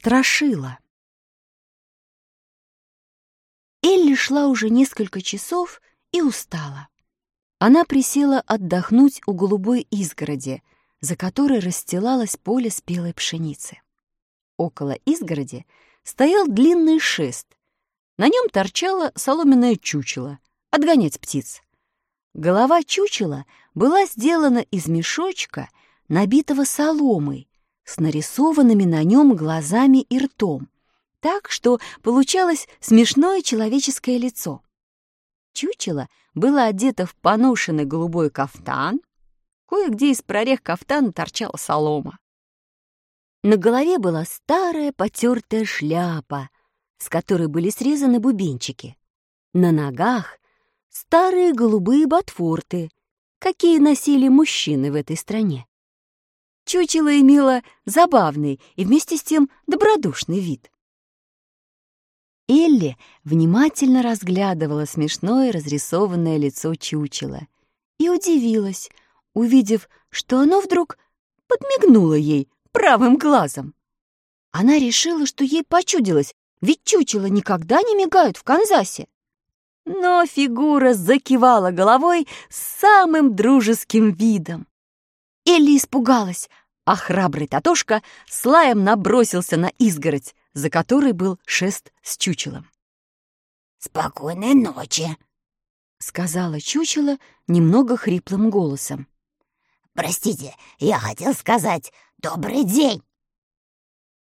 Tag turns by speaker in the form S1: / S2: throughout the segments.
S1: Страшила. Элли шла уже несколько часов и устала. Она присела отдохнуть у голубой изгороди, за которой расстилалось поле спелой пшеницы. Около изгороди стоял длинный шест. На нем торчало соломенное чучело — отгонять птиц. Голова чучела была сделана из мешочка, набитого соломой, с нарисованными на нем глазами и ртом, так что получалось смешное человеческое лицо. Чучело было одето в поношенный голубой кафтан, кое-где из прорех кафтана торчала солома. На голове была старая потертая шляпа, с которой были срезаны бубенчики. На ногах старые голубые ботфорты, какие носили мужчины в этой стране. Чучело имело забавный и вместе с тем добродушный вид. Элли внимательно разглядывала смешное разрисованное лицо чучела и удивилась, увидев, что оно вдруг подмигнуло ей правым глазом. Она решила, что ей почудилось, ведь чучела никогда не мигают в Канзасе. Но фигура закивала головой с самым дружеским видом. Элли испугалась, а храбрый Татошка с лаем набросился на изгородь, за которой был шест с чучелом.
S2: «Спокойной ночи», — сказала чучело немного хриплым голосом. «Простите, я хотел сказать добрый день».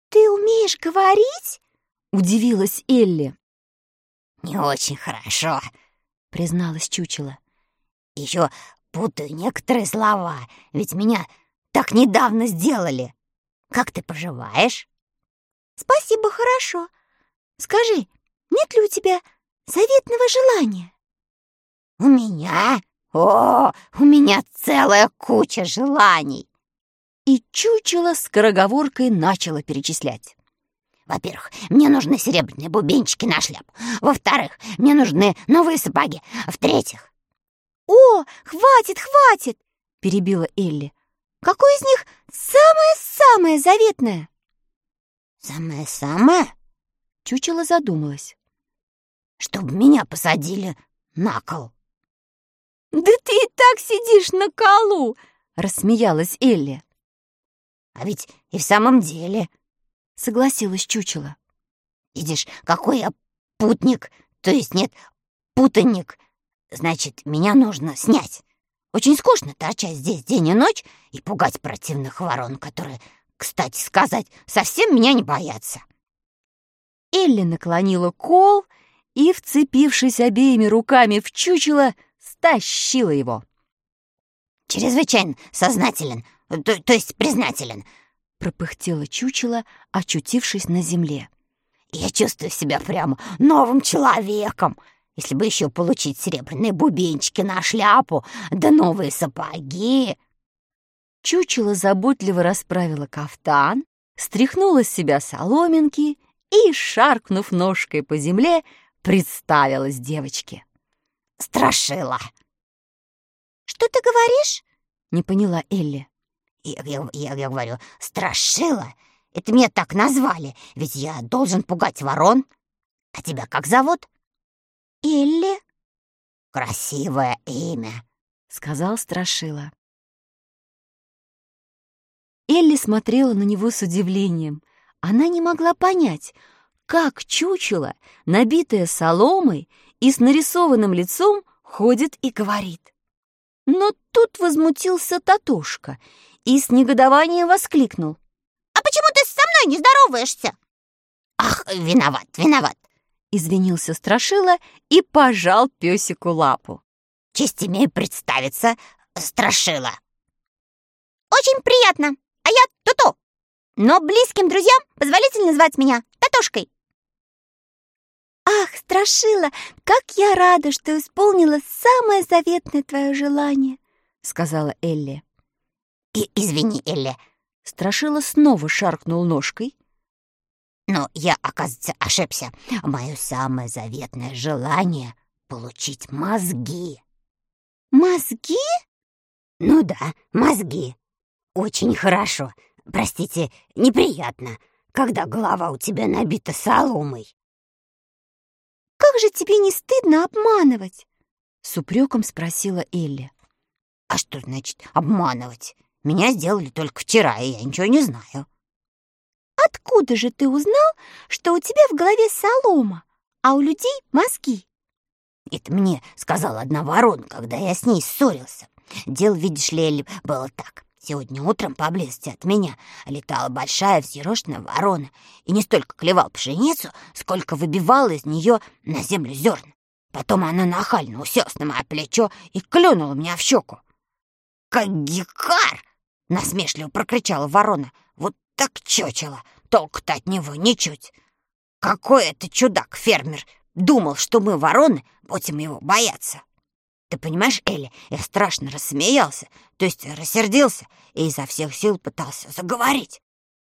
S3: «Ты умеешь говорить?» — удивилась Элли.
S2: «Не очень хорошо», — призналась чучело. «Еще путаю некоторые слова, ведь меня так недавно сделали. Как ты поживаешь?»
S3: «Спасибо, хорошо. Скажи, нет ли у тебя заветного желания?»
S2: «У меня? О, у меня целая куча желаний!»
S1: И чучело скороговоркой начало перечислять.
S2: Во-первых, мне нужны серебряные бубенчики на шляпу. Во-вторых, мне нужны новые сапоги. В-третьих...
S3: «О, хватит, хватит!» — перебила Элли. «Какое из них самое-самое заветное?»
S2: «Самое-самое?» — чучело задумалась. «Чтоб меня посадили на кол».
S3: «Да ты и так сидишь на колу!» — рассмеялась Элли.
S2: «А ведь и в самом деле...»
S1: — согласилась чучело.
S2: «Видишь, какой я путник, то есть нет, путанник. Значит, меня нужно снять. Очень скучно торчать здесь день и ночь и пугать противных ворон, которые, кстати сказать, совсем меня не боятся».
S1: Элли наклонила кол и, вцепившись обеими руками в чучело, стащила его.
S2: «Чрезвычайно сознателен, то, то есть признателен», —
S1: пропыхтело чучело, очутившись на земле.
S2: «Я чувствую себя прямо новым человеком. Если бы еще получить серебряные бубенчики на шляпу, да новые сапоги!»
S1: Чучело заботливо расправила кафтан, стряхнула с себя соломинки и, шаркнув ножкой по земле, представилась девочке.
S2: «Страшила!»
S3: «Что ты говоришь?»
S1: — не поняла Элли.
S2: Я, я, я, я говорю, страшила? Это меня так назвали, ведь я должен пугать ворон. А тебя как зовут?
S3: Элли.
S2: Красивое имя, сказал Страшила.
S1: Элли смотрела на него с удивлением. Она не могла понять, как чучело, набитое соломой и с нарисованным лицом, ходит и говорит. Но тут возмутился Татушка и с негодованием воскликнул.
S3: «А почему ты со мной не здороваешься?»
S2: «Ах, виноват, виноват!»
S1: — извинился Страшила и пожал песику лапу.
S2: «Честь имею представиться, Страшила!»
S3: «Очень приятно, а я Туту, но близким друзьям позволительно звать меня Татушкой!» «Ах, Страшила, как я рада, что исполнила самое заветное твое желание!» — сказала Элли.
S2: И извини, Элли.
S1: Страшила снова шаркнул ножкой.
S2: Но я, оказывается, ошибся. Мое самое заветное желание — получить мозги.
S3: Мозги?
S2: Ну да, мозги. Очень хорошо. Простите, неприятно. когда голова у тебя набита соломой.
S3: «Как же тебе не стыдно обманывать?» — с упреком спросила Элли.
S2: «А что значит обманывать? Меня сделали только вчера, и я ничего не знаю».
S3: «Откуда же ты узнал, что у тебя в голове солома, а у людей мозги?»
S2: Это мне сказала одна ворона, когда я с ней ссорился. Дело, видишь ли, Элли, было так. Сегодня утром поблизости от меня летала большая взъерошенная ворона и не столько клевал пшеницу, сколько выбивала из нее на землю зерна. Потом она нахально уселась на мое плечо и клюнула меня в щеку. «Кагикар!» — насмешливо прокричала ворона. «Вот так чучело! Толку-то от него ничуть! Какой это чудак-фермер! Думал, что мы, вороны, будем его бояться!» Ты понимаешь, Элли, я страшно рассмеялся, то есть рассердился и изо всех сил пытался заговорить.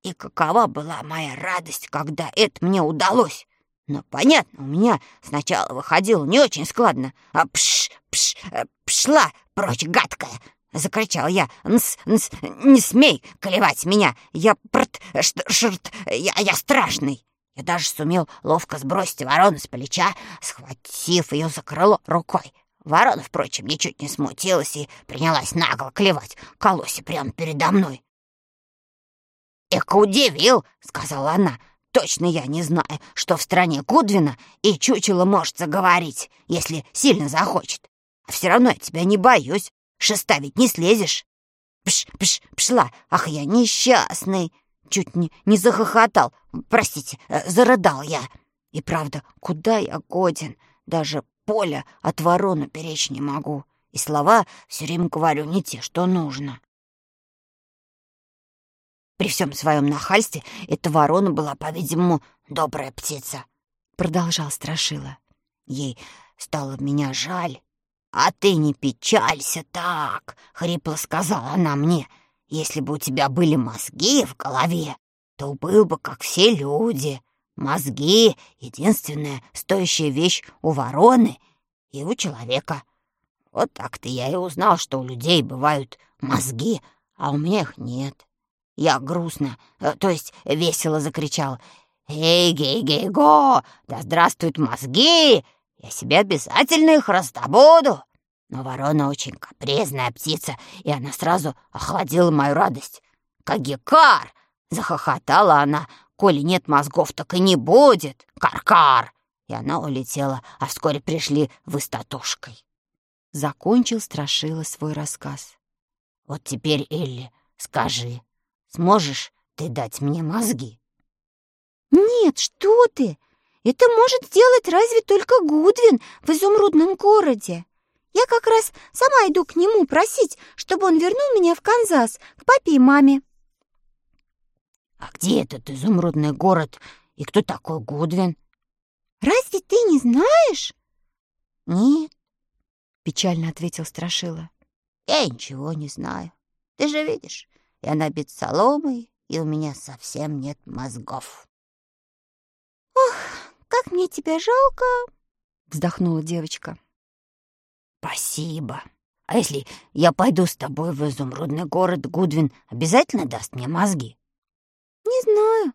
S2: И какова была моя радость, когда это мне удалось. Но, понятно, у меня сначала выходило не очень складно. А пш, пш, э, пшла прочь, гадкая! Закричал я. «Нс, нс, не смей клевать меня! Я прт, шт, шрт, я, я страшный!» Я даже сумел ловко сбросить ворону с плеча, схватив ее за крыло рукой. Ворона, впрочем, ничуть не смутилась и принялась нагло клевать колоси прямо передо мной. «Эка удивил», — сказала она. «Точно я не знаю, что в стране Гудвина и чучело может заговорить, если сильно захочет. А все равно я тебя не боюсь, шеста ведь не слезешь». «Пш, пш, пшла, ах, я несчастный!» Чуть не, не захохотал, простите, э, зарыдал я. И правда, куда я годен? Даже поля от вороны перечь не могу, и слова все время говорю не те, что нужно. При всем своем нахальстве эта ворона была, по-видимому, добрая птица, — продолжал Страшила. Ей стало меня жаль. «А ты не печалься так!» — хрипло сказала она мне. «Если бы у тебя были мозги в голове, то был бы, как все люди. Мозги — единственная стоящая вещь у вороны и у человека. Вот так-то я и узнал, что у людей бывают мозги, а у меня их нет. Я грустно, э, то есть весело закричал «Эй-гей-гей-го! Да здравствуют мозги! Я себе обязательно их раздобуду!» Но ворона очень капризная птица, и она сразу охладила мою радость. «Кагикар!» — захохотала она, Коли нет мозгов, так и не будет. Каркар! -кар! И она улетела, а вскоре пришли вы с Татушкой. Закончил Страшила свой рассказ. Вот теперь, Элли, скажи, сможешь ты дать мне мозги?
S3: Нет, что ты! Это может сделать разве только Гудвин в изумрудном городе. Я как раз сама иду к нему просить, чтобы он вернул меня в Канзас, к папе и маме.
S2: «А где этот изумрудный город и кто такой Гудвин?»
S3: «Разве ты не знаешь?»
S2: «Нет», —
S3: печально ответил Страшила.
S2: «Я ничего не знаю. Ты же видишь, я набит соломой, и у меня совсем нет мозгов».
S3: «Ох, как мне тебя жалко!» — вздохнула девочка.
S2: «Спасибо. А если я пойду с тобой в изумрудный город, Гудвин обязательно даст мне мозги?»
S3: «Не знаю.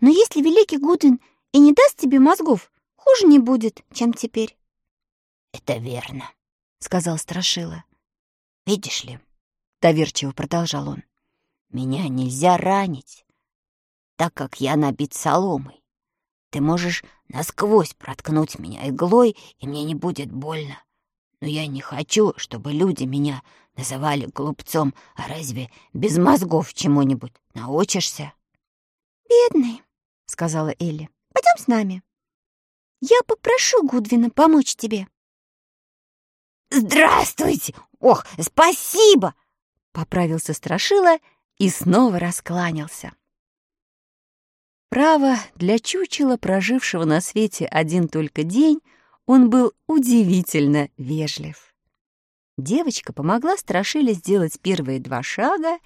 S3: Но если великий Гудвин и не даст тебе мозгов, хуже не будет, чем теперь».
S2: «Это верно», — сказал Страшила. «Видишь ли», — доверчиво продолжал он, — «меня нельзя ранить, так как я набит соломой. Ты можешь насквозь проткнуть меня иглой, и мне не будет больно. Но я не хочу, чтобы люди меня называли глупцом, а разве без мозгов чему-нибудь научишься?»
S3: «Бедный», — сказала Элли. «Пойдем с нами. Я попрошу Гудвина помочь тебе».
S2: «Здравствуйте! Ох, спасибо!» — поправился Страшила и снова раскланялся.
S1: Право, для чучела, прожившего на свете один только день, он был удивительно вежлив. Девочка помогла Страшиле сделать первые два шага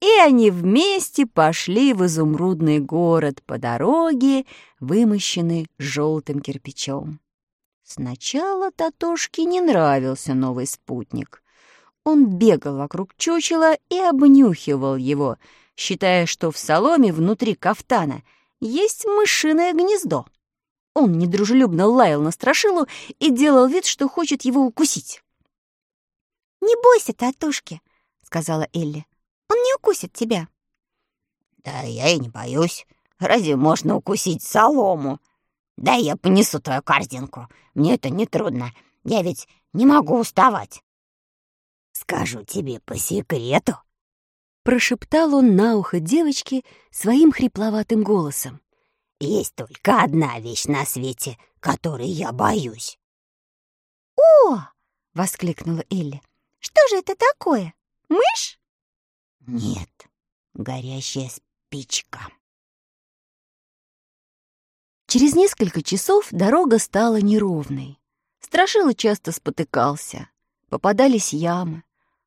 S1: и они вместе пошли в изумрудный город по дороге, вымощенной желтым кирпичом. Сначала Татошке не нравился новый спутник. Он бегал вокруг чучела и обнюхивал его, считая, что в соломе внутри кафтана есть мышиное гнездо. Он недружелюбно лаял на страшилу и делал вид, что хочет его укусить.
S3: «Не бойся, татушки», — сказала Элли. «Он не укусит тебя».
S2: «Да я и не боюсь. Разве можно укусить солому? Да я понесу твою корзинку. Мне это не трудно. Я ведь не могу уставать. Скажу тебе по секрету.
S1: Прошептал он на ухо девочке своим хрипловатым голосом.
S2: Есть только одна вещь на свете, которой я боюсь.
S3: «О!» — воскликнула Элли. «Что же это такое? Мышь?»
S2: «Нет, горящая спичка».
S1: Через несколько часов дорога стала неровной. Страшила часто спотыкался. Попадались ямы.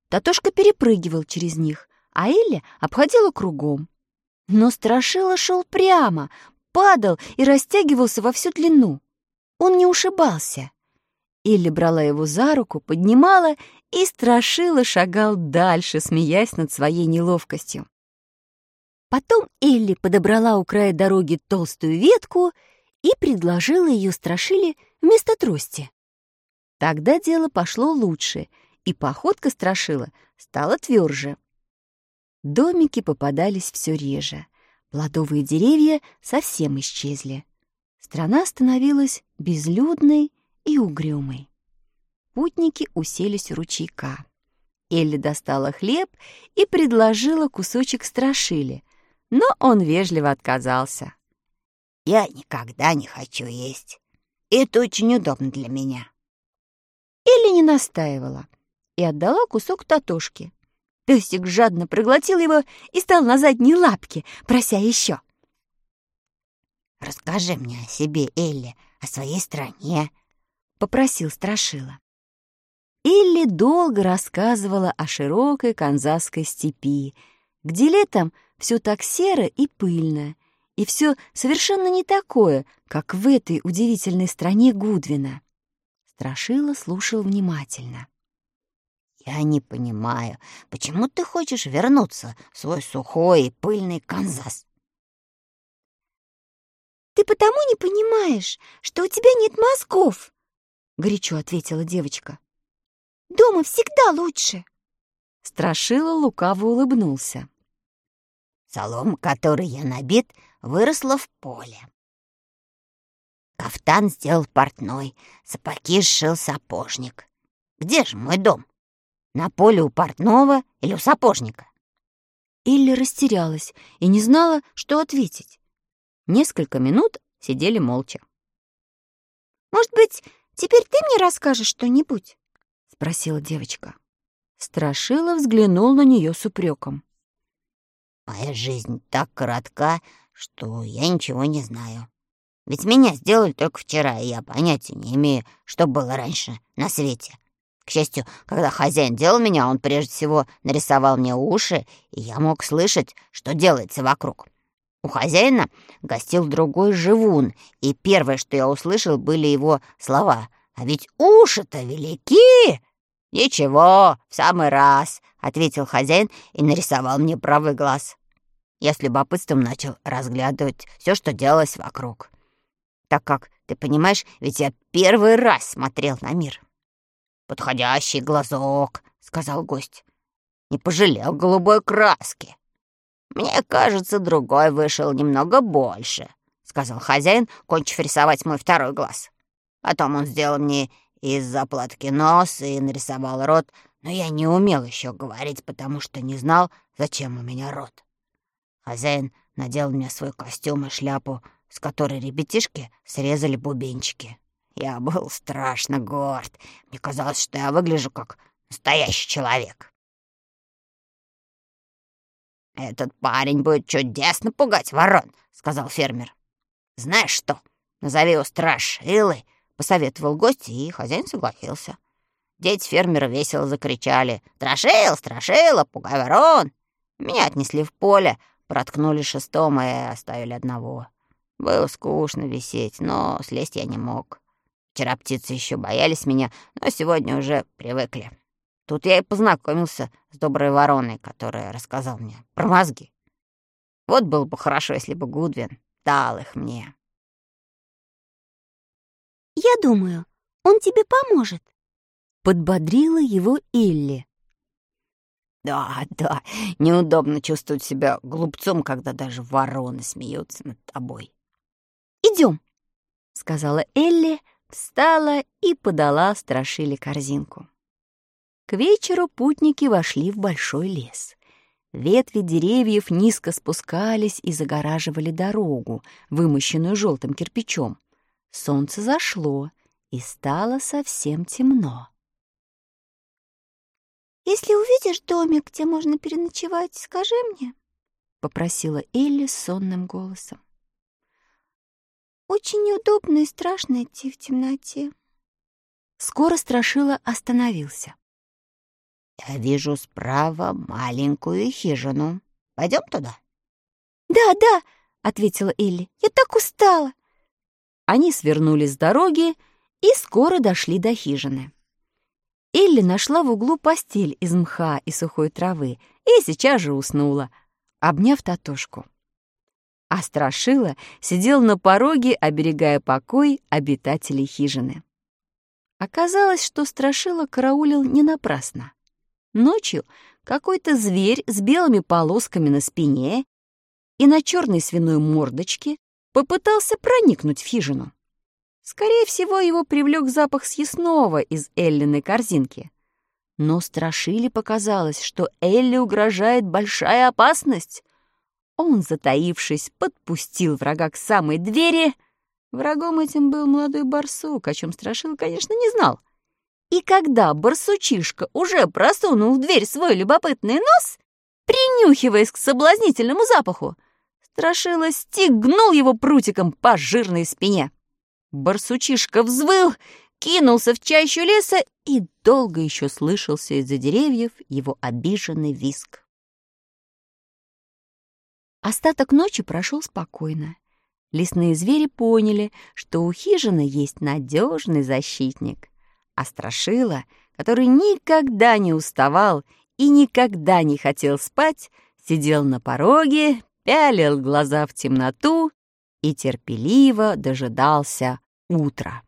S1: Татошка перепрыгивал через них, а Элли обходила кругом. Но Страшила шел прямо, падал и растягивался во всю длину. Он не ушибался. Элли брала его за руку, поднимала, и Страшила шагал дальше, смеясь над своей неловкостью. Потом Элли подобрала у края дороги толстую ветку и предложила ее страшили вместо трости. Тогда дело пошло лучше, и походка страшила стала тверже. Домики попадались все реже, плодовые деревья совсем исчезли. Страна становилась безлюдной и угрюмой. Путники уселись у ручейка. Элли достала хлеб и предложила кусочек страшили, но он вежливо отказался.
S2: Я никогда не хочу есть. Это очень удобно для меня.
S1: Или не настаивала и отдала кусок Татошке. Песик жадно проглотил его и стал на задние лапки, прося еще.
S2: «Расскажи мне о себе, Элли, о своей стране», — попросил Страшила.
S1: Элли долго рассказывала о широкой канзасской степи, где летом все так серо и пыльно, и все совершенно не такое, как в этой удивительной стране Гудвина. Страшила слушал внимательно.
S2: «Я не понимаю, почему ты хочешь вернуться в свой сухой и пыльный Канзас?»
S3: «Ты потому не понимаешь, что у тебя нет мозгов», — горячо ответила девочка. «Дома всегда лучше».
S1: Страшила лукаво улыбнулся.
S2: Солом, который я набит, выросла в поле. Кафтан сделал портной, сапоги сшил сапожник. Где же мой дом? На поле у портного или у сапожника?
S1: Илли растерялась и не знала, что ответить. Несколько минут сидели молча.
S3: «Может быть, теперь ты мне расскажешь что-нибудь?»
S1: — спросила девочка. Страшила взглянул на нее с упреком.
S2: «Моя жизнь так коротка, что я ничего не знаю. Ведь меня сделали только вчера, и я понятия не имею, что было раньше на свете. К счастью, когда хозяин делал меня, он прежде всего нарисовал мне уши, и я мог слышать, что делается вокруг. У хозяина гостил другой живун, и первое, что я услышал, были его слова. «А ведь уши-то велики!» «Ничего, в самый раз», — ответил хозяин и нарисовал мне правый глаз. Я с любопытством начал разглядывать все, что делалось вокруг так как, ты понимаешь, ведь я первый раз смотрел на мир. «Подходящий глазок», — сказал гость. «Не пожалел голубой краски». «Мне кажется, другой вышел немного больше», — сказал хозяин, кончив рисовать мой второй глаз. Потом он сделал мне из заплатки нос и нарисовал рот, но я не умел еще говорить, потому что не знал, зачем у меня рот. Хозяин надел мне свой костюм и шляпу, с которой ребятишки срезали бубенчики. Я был страшно горд. Мне казалось, что я выгляжу как настоящий человек. «Этот парень будет чудесно пугать ворон», — сказал фермер. «Знаешь что, назови его Страшилой», — посоветовал гость, и хозяин согласился. Дети фермера весело закричали «Страшил, Страшила, пугай ворон!» Меня отнесли в поле, проткнули шестом и оставили одного. Было скучно висеть, но слезть я не мог. Вчера птицы еще боялись меня, но сегодня уже привыкли. Тут я и познакомился с доброй вороной, которая рассказал мне про мозги. Вот было бы хорошо, если бы Гудвин дал их мне.
S3: «Я думаю, он тебе поможет», —
S1: подбодрила его Элли.
S2: «Да, да, неудобно чувствовать себя глупцом, когда даже вороны смеются над тобой».
S3: «Идем», —
S1: сказала Элли, встала и подала Страшиле корзинку. К вечеру путники вошли в большой лес. Ветви деревьев низко спускались и загораживали дорогу, вымощенную желтым кирпичом. Солнце зашло, и стало совсем темно.
S3: «Если увидишь домик, где можно переночевать, скажи мне», — попросила Элли сонным голосом. «Очень неудобно и страшно идти в темноте».
S1: Скоро Страшила остановился.
S2: «Я вижу справа маленькую хижину. Пойдем туда?»
S3: «Да, да», — ответила Элли. «Я так устала».
S1: Они свернули с дороги и скоро дошли до хижины. Элли нашла в углу постель из мха и сухой травы и сейчас же уснула, обняв Татошку. А Страшила сидел на пороге, оберегая покой обитателей хижины. Оказалось, что Страшила караулил не напрасно. Ночью какой-то зверь с белыми полосками на спине и на черной свиной мордочке попытался проникнуть в хижину. Скорее всего, его привлек запах съестного из Эллиной корзинки. Но Страшили показалось, что Элли угрожает большая опасность. Он, затаившись, подпустил врага к самой двери. Врагом этим был молодой барсук, о чем Страшил, конечно, не знал. И когда барсучишка уже просунул в дверь свой любопытный нос, принюхиваясь к соблазнительному запаху, Страшила стегнул его прутиком по жирной спине. Барсучишка взвыл, кинулся в чащу леса, и долго еще слышался из-за деревьев его обиженный виск. Остаток ночи прошел спокойно. Лесные звери поняли, что у хижины есть надежный защитник. А Страшила, который никогда не уставал и никогда не хотел спать, сидел на пороге, пялил глаза в темноту и терпеливо дожидался утра.